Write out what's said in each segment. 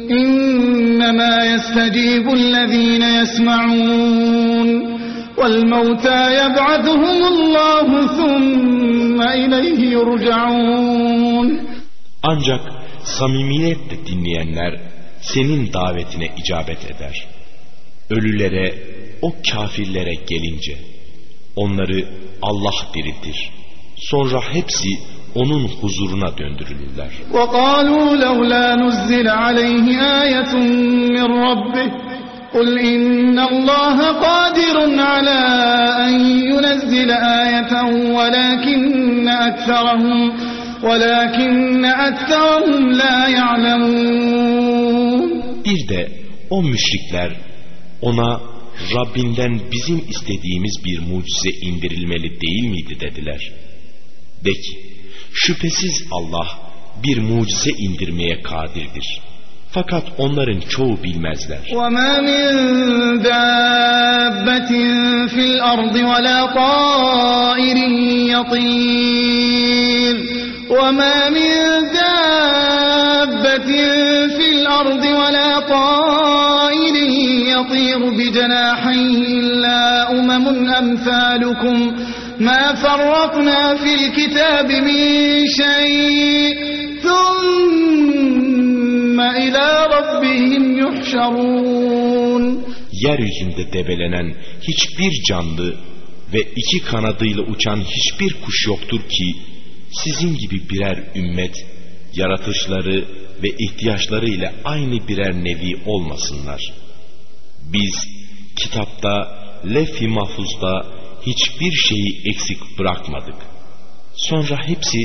إنما يستجيب الذين يسمعون والموتى يبعثهم الله ثم إليه يرجعون Ancak samimiyetle dinleyenler senin davetine icabet eder. Ölülere, o kafirlere gelince onları Allah diriltir. Sonra hepsi onun huzuruna döndürülürler. وقالوا لولا نزل عليه آية من ربه قل إن الله قادر على أن ينزل آية ولكن أكثرهم ولكن أكثرهم لا يعلمون Bir de o müşrikler ona Rabbinden bizim istediğimiz bir mucize indirilmeli değil miydi dediler. De ki şüphesiz Allah bir mucize indirmeye kadirdir. Fakat onların çoğu bilmezler. وما من دابة في الأرض ولا طائر يطير وما من دابة في الأرض ولا طائر يطير بجناحيه إلا أمم أمثالكم ما فرطنا في الكتاب من شيء ثم إلى ربهم يحشرون Yeryüzünde debelenen hiçbir canlı ve iki kanadıyla uçan hiçbir kuş yoktur ki sizin gibi birer ümmet yaratışları ve ihtiyaçları ile aynı birer nevi olmasınlar. Biz kitapta lef-i mahfuzda hiçbir şeyi eksik bırakmadık. Sonra hepsi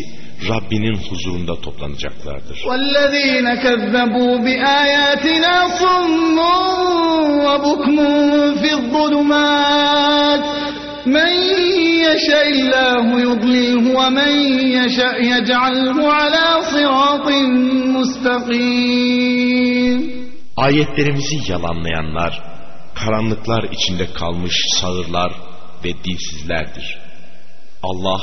Rabbinin huzurunda toplanacaklardır. والذين كذبوا بآياتنا صم وبكم في الظلمات من يشاء الله يضلله ومن يشاء يجعله على صراط مستقيم Ayetlerimizi yalanlayanlar, karanlıklar içinde kalmış sağırlar ve dilsizlerdir. Allah,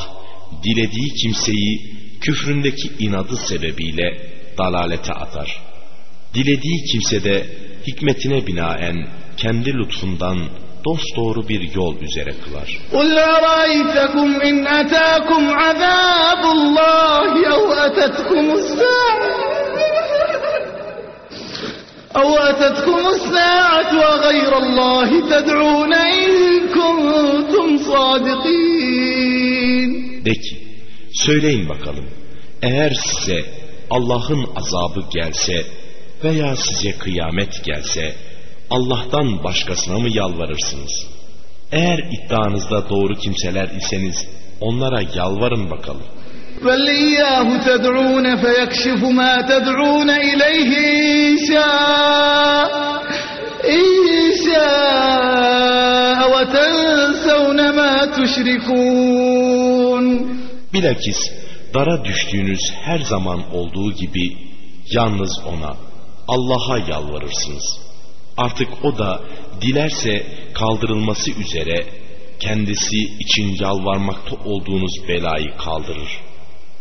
dilediği kimseyi küfründeki inadı sebebiyle dalalete atar. Dilediği kimse de hikmetine binaen kendi lütfundan dosdoğru bir yol üzere kılar. قل أرأيتكم إن أتاكم عذاب الله أو أتتكم الساعة أو أتتكم الساعة وغير الله تدعون إن كنتم صادقين De ki, söyleyin bakalım, eğer size Allah'ın azabı gelse veya size kıyamet gelse, Allah'tan başkasına mı yalvarırsınız? Eğer iddianızda doğru kimseler iseniz, onlara yalvarın bakalım. بل إياه تدعون فيكشف ما تدعون إليه إن شاء إن شاء وتنسون ما تشركون Bilakis dara düştüğünüz her zaman olduğu gibi yalnız ona, Allah'a yalvarırsınız. Artık o da dilerse kaldırılması üzere kendisi için yalvarmakta olduğunuz belayı kaldırır.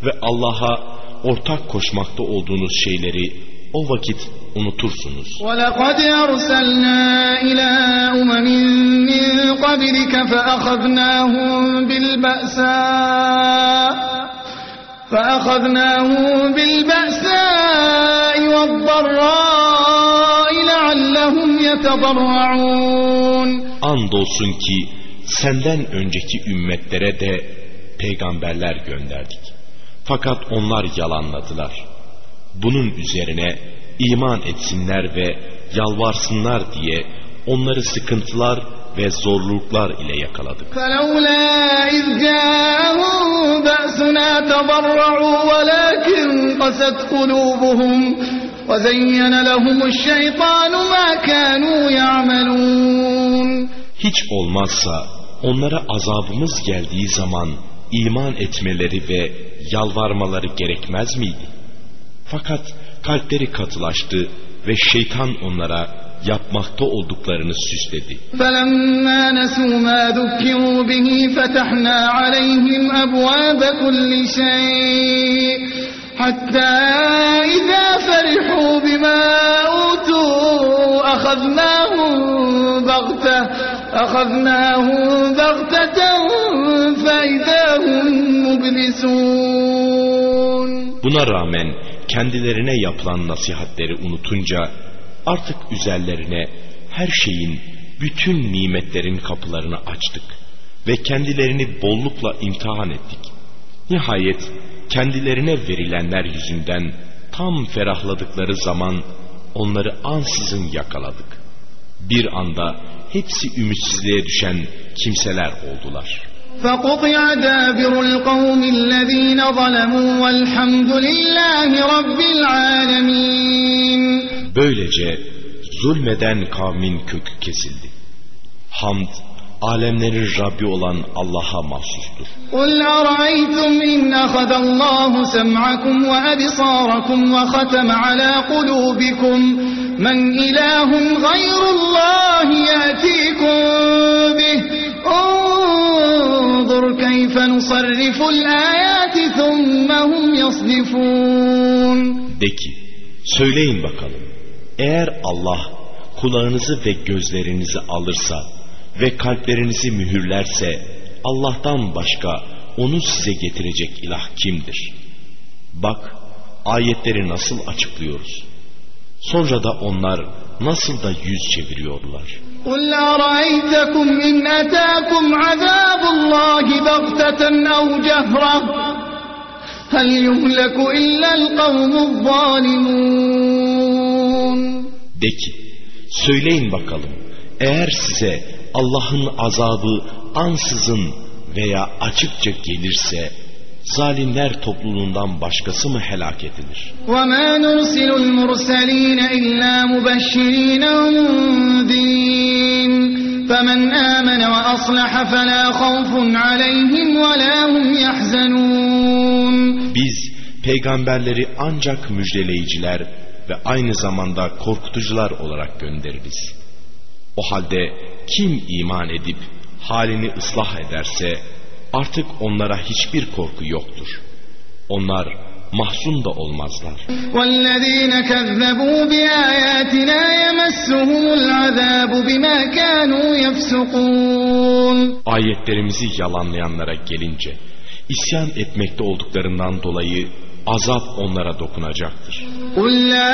Ve Allah'a ortak koşmakta olduğunuz şeyleri o vakit unutursunuz. ولقد أرسلنا إلى أمم من قبلك فأخذناهم بالبأساء فأخذناهم بالبأساء والضراء لعلهم يتضرعون Andolsun ki senden önceki ümmetlere de peygamberler gönderdik. Fakat onlar yalanladılar. Bunun üzerine iman etsinler ve yalvarsınlar diye onları sıkıntılar ve zorluklar ile yakaladık. Hiç olmazsa onlara azabımız geldiği zaman iman etmeleri ve yalvarmaları gerekmez miydi? Fakat kalpleri katılaştı ve şeytan onlara yapmakta olduklarını süsledi. فلما نسوا ما ذكروا به فتحنا عليهم أبواب كل شيء حتى إذا فرحوا بما فأخذناهم بغتة أخذناهم بغتة فإذا هم مبلسون Buna rağmen kendilerine yapılan nasihatleri unutunca artık üzerlerine her şeyin, bütün nimetlerin kapılarını açtık ve kendilerini bollukla imtihan ettik. Nihayet kendilerine verilenler yüzünden tam ferahladıkları zaman onları ansızın yakaladık. Bir anda hepsi ümitsizliğe düşen kimseler oldular. فقطع دابر القوم الذين ظلموا والحمد لله رب العالمين Böylece zulmeden kavmin kökü kesildi. Hamd, alemlerin Rabbi olan Allah'a mahsustur. قل أرأيتم إن أخذ الله سمعكم وأبصاركم وختم على قلوبكم من إله غير الله يأتيكم انظر كيف نصرف الآيات ثم هم يصدفون De ki, söyleyin bakalım, eğer Allah kulağınızı ve gözlerinizi alırsa ve kalplerinizi mühürlerse, Allah'tan başka onu size getirecek ilah kimdir? Bak, ayetleri nasıl açıklıyoruz. Sonra da onlar nasıl da yüz çeviriyorlar. قل أرأيتكم إن أتاكم عذاب الله بغتة أو جهرة هل يهلك إلا القوم الظالمون De ki, söyleyin bakalım, eğer size Allah'ın azabı ansızın veya açıkça gelirse, zalimler topluluğundan başkası mı helak edilir? وما نرسل المرسلين إلا مبشرين ومنذرين فمن آمن وأصلح فلا خوف عليهم ولا هم يحزنون Biz peygamberleri ancak müjdeleyiciler ve aynı zamanda korkutucular olarak göndeririz. O halde kim iman edip halini ıslah ederse artık onlara hiçbir korku yoktur. Onlar mahzun da olmazlar. والذين كذبوا بآياتنا يمسهم العذاب بما كانوا يفسقون Ayetlerimizi yalanlayanlara gelince isyan etmekte olduklarından dolayı azap onlara dokunacaktır. قل لا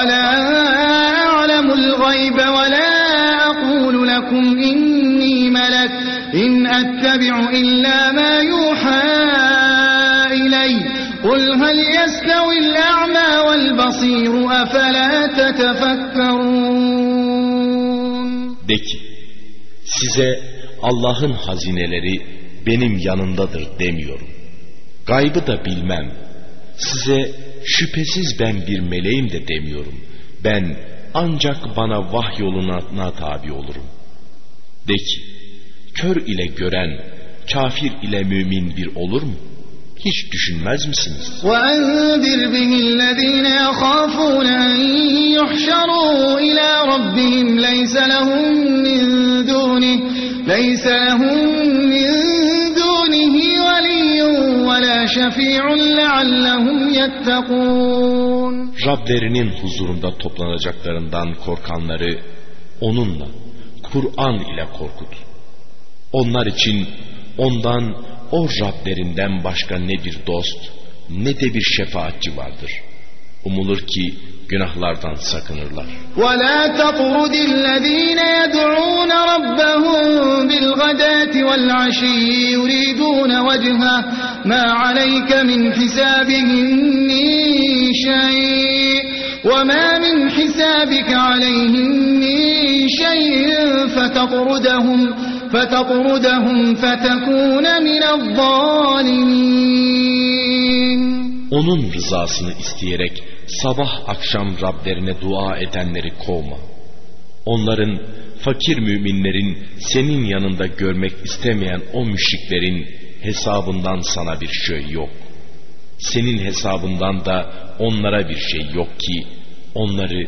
ولا أعلم الغيب ولا أقول لكم إني ملك إن أتبع إلا ما يوحى إلي قل هل يستوي الأعمى والبصير أفلا تتفكرون De ki, size Allah'ın hazineleri benim yanındadır demiyorum. Gaybı da bilmem. Size şüphesiz ben bir meleğim de demiyorum. Ben ancak bana vahyoluna tabi olurum. De ki, kör ile gören, kafir ile mümin bir olur mu? Hiç düşünmez misiniz? وأنذر به الذين يخافون أن يحشروا إلى ربهم ليس لهم من دونه ليس لهم شفيع لعلهم يتقون Rablerinin huzurunda toplanacaklarından korkanları onunla, Kur'an ile korkut. Onlar için ondan o Rablerinden başka ne bir dost ne de bir şefaatçi vardır. Umulur ki günahlardan sakınırlar. ولا تطرد الذين يدعون ربهم بالغداة والعشي يريدون وجهه ما عليك من حسابهم من شيء وما من حسابك عليهم من شيء فتطردهم فتطردهم فتكون من الظالمين Onun rızasını isteyerek sabah akşam Rablerine dua edenleri kovma. Onların fakir müminlerin senin yanında görmek istemeyen o müşriklerin hesabından sana bir şey yok. Senin hesabından da onlara bir şey yok ki onları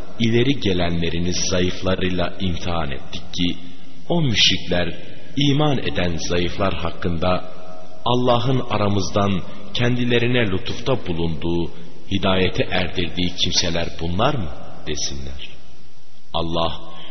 ileri gelenlerini zayıflarıyla imtihan ettik ki o müşrikler iman eden zayıflar hakkında Allah'ın aramızdan kendilerine lütufta bulunduğu, hidayete erdirdiği kimseler bunlar mı desinler. Allah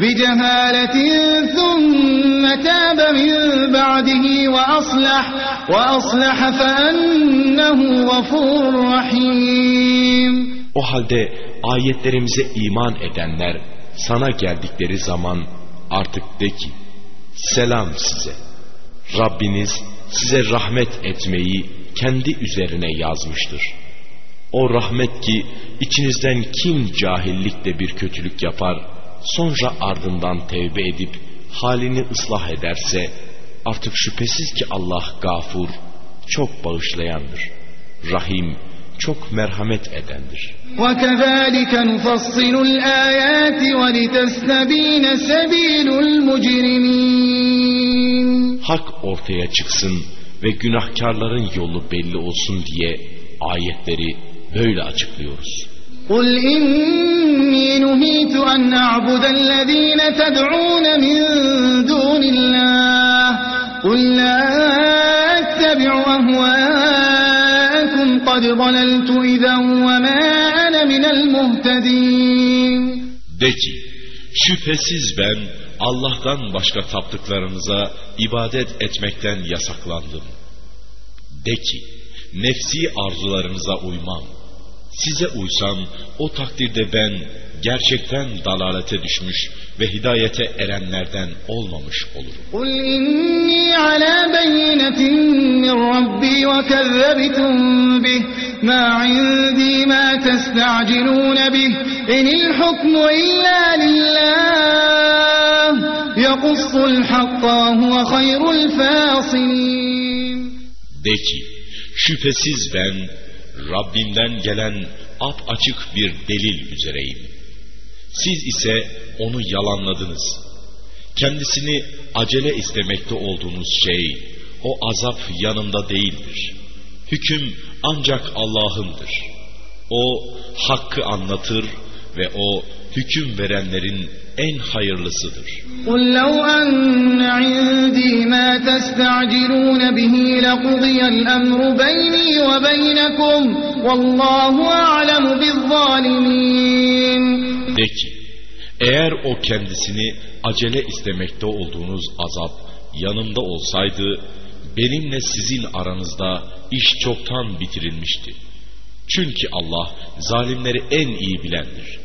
بجهالة ثم تاب من بعده وأصلح وأصلح فأنه غفور رحيم O halde ayetlerimize iman edenler sana geldikleri zaman artık de ki selam size. Rabbiniz size rahmet etmeyi kendi üzerine yazmıştır. O rahmet ki içinizden kim cahillikle bir kötülük yapar sonra ardından tevbe edip halini ıslah ederse artık şüphesiz ki Allah gafur, çok bağışlayandır. Rahim, çok merhamet edendir. وَكَذَٰلِكَ نُفَصِّلُ الْآيَاتِ وَلِتَسْتَب۪ينَ سَب۪يلُ الْمُجْرِم۪ينَ Hak ortaya çıksın ve günahkarların yolu belli olsun diye ayetleri böyle açıklıyoruz. قل إني نهيت أن أعبد الذين تدعون من دون الله قل لا أتبع أهواءكم قد ضللت إذا وما أنا من المهتدين De ki, şüphesiz ben Allah'tan başka taptıklarınıza ibadet etmekten yasaklandım. De ki, nefsi arzularınıza uymam. Size uysam o takdirde ben gerçekten dalalete düşmüş ve hidayete erenlerden olmamış olurum. Kul inni ala beyinetin min Rabbi ve kezzebitum bih ma indi ma testa'cilun bih inil hukmu illa lillah yakussul hakka huve hayrul fasilin. De ki şüphesiz ben Rabbimden gelen ap açık bir delil üzereyim. Siz ise onu yalanladınız. Kendisini acele istemekte olduğunuz şey, o azap yanında değildir. Hüküm ancak Allah'ındır. O hakkı anlatır ve o hüküm verenlerin en hayırlısıdır. قل لو أن عندي ما تستعجلون به لقضي الأمر بيني وبينكم والله أعلم بالظالمين De ki, eğer o kendisini acele istemekte olduğunuz azap yanımda olsaydı, benimle sizin aranızda iş çoktan bitirilmişti. Çünkü Allah zalimleri en iyi bilendir.